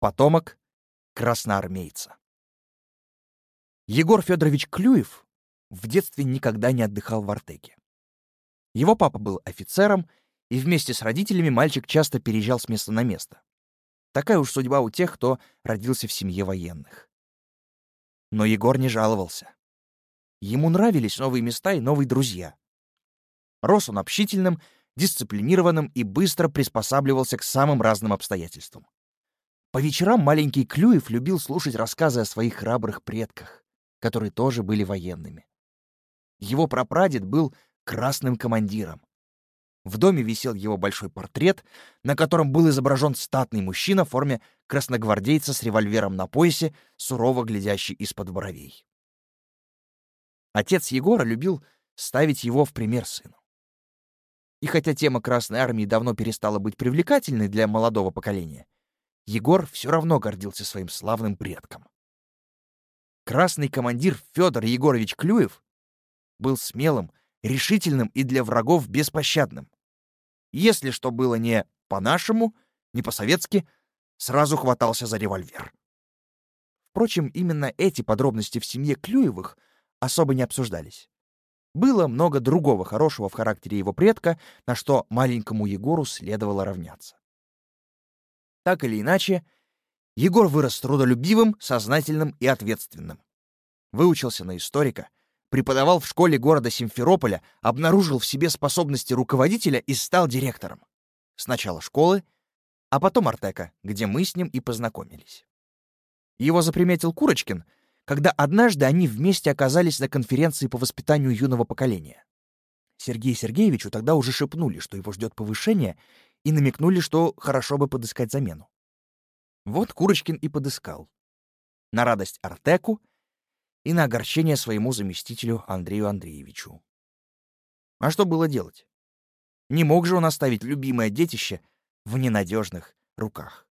Потомок красноармейца. Егор Федорович Клюев в детстве никогда не отдыхал в Артеке. Его папа был офицером, и вместе с родителями мальчик часто переезжал с места на место. Такая уж судьба у тех, кто родился в семье военных. Но Егор не жаловался. Ему нравились новые места и новые друзья. Рос он общительным, дисциплинированным и быстро приспосабливался к самым разным обстоятельствам. По вечерам маленький Клюев любил слушать рассказы о своих храбрых предках, которые тоже были военными. Его прапрадед был красным командиром. В доме висел его большой портрет, на котором был изображен статный мужчина в форме красногвардейца с револьвером на поясе, сурово глядящий из-под бровей. Отец Егора любил ставить его в пример сыну. И хотя тема Красной Армии давно перестала быть привлекательной для молодого поколения, Егор все равно гордился своим славным предком. Красный командир Федор Егорович Клюев был смелым, решительным и для врагов беспощадным. Если что было не по-нашему, не по-советски, сразу хватался за револьвер. Впрочем, именно эти подробности в семье Клюевых особо не обсуждались. Было много другого хорошего в характере его предка, на что маленькому Егору следовало равняться. Так или иначе, Егор вырос трудолюбивым, сознательным и ответственным. Выучился на историка, преподавал в школе города Симферополя, обнаружил в себе способности руководителя и стал директором. Сначала школы, а потом Артека, где мы с ним и познакомились. Его заприметил Курочкин — когда однажды они вместе оказались на конференции по воспитанию юного поколения. Сергею Сергеевичу тогда уже шепнули, что его ждет повышение, и намекнули, что хорошо бы подыскать замену. Вот Курочкин и подыскал. На радость Артеку и на огорчение своему заместителю Андрею Андреевичу. А что было делать? Не мог же он оставить любимое детище в ненадежных руках.